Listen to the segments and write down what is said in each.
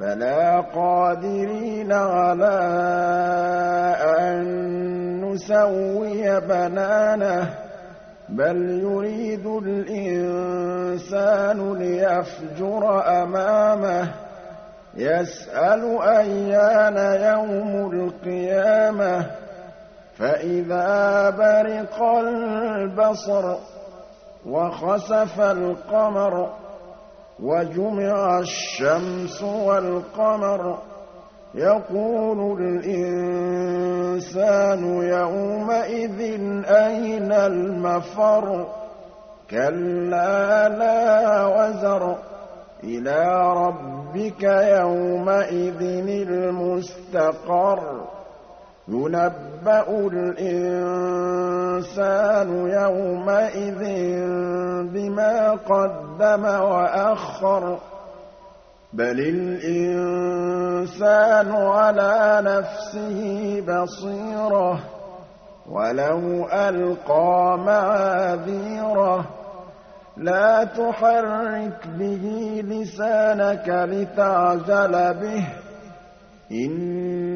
بَلَىٰ قَادِرِينَ عَلَىٰ أَن نُّسَوِّيَ بَنَانَهُ بَلْ يُرِيدُ الْإِنسَانُ لِيَفْجُرَ أَمَامَهُ. يَسْأَلُ أَيَّانَ يَوْمُ الْقِيَامَةِ. فَإِذَا بَرِقَ الْبَصَرُ وَخَسَفَ الْقَمَرُ وَجُمِعَ الشَّمْسُ وَالْقَمَرُ. يَقُولُ الْإِنسَانُ يَوْمَئِذٍ أَيْنَ الْمَفَرُّ؟ كَلَّا لَا وَزَرَ. إِلَىٰ رَبِّكَ يَوْمَئِذٍ الْمُسْتَقَرُّ. يُنَبَّأُ الْإِنسَانُ يَوْمَئِذٍ بِمَا قَدَّمَ وَأَخَّرَ بَلِ الْإِنسَانُ عَلَىٰ نَفْسِهِ بَصِيرَةٌ وَلَوْ أَلْقَىٰ مَعَاذِيرَهُ لَا تُحَرِّكْ بِهِ لِسَانَكَ لِتَعْجَلَ بِهِ إِنَّ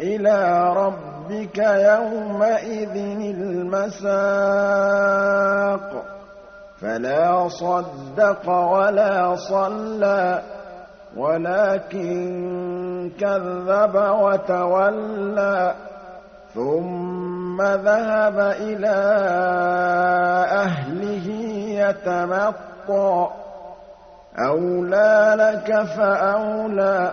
إِلَىٰ رَبِّكَ يَوْمَئِذٍ الْمَسَاقُ. فَلَا صَدَّقَ وَلَا صَلَّىٰ وَلَٰكِن كَذَّبَ وَتَوَلَّىٰ. ثُمَّ ذَهَبَ إِلَىٰ أَهْلِهِ يَتَمَطَّىٰ. أَوْلَىٰ لَكَ فَأَوْلَىٰ.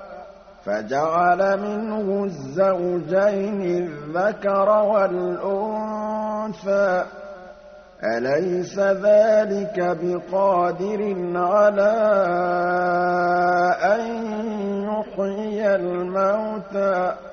فَجَعَلَ مِنْهُ الزَّوْجَيْنِ الذَّكَرَ وَالْأُنثَىٰ. أَلَيْسَ ذَٰلِكَ بِقَادِرٍ عَلَىٰ أَن يُحْيِيَ الْمَوْتَىٰ؟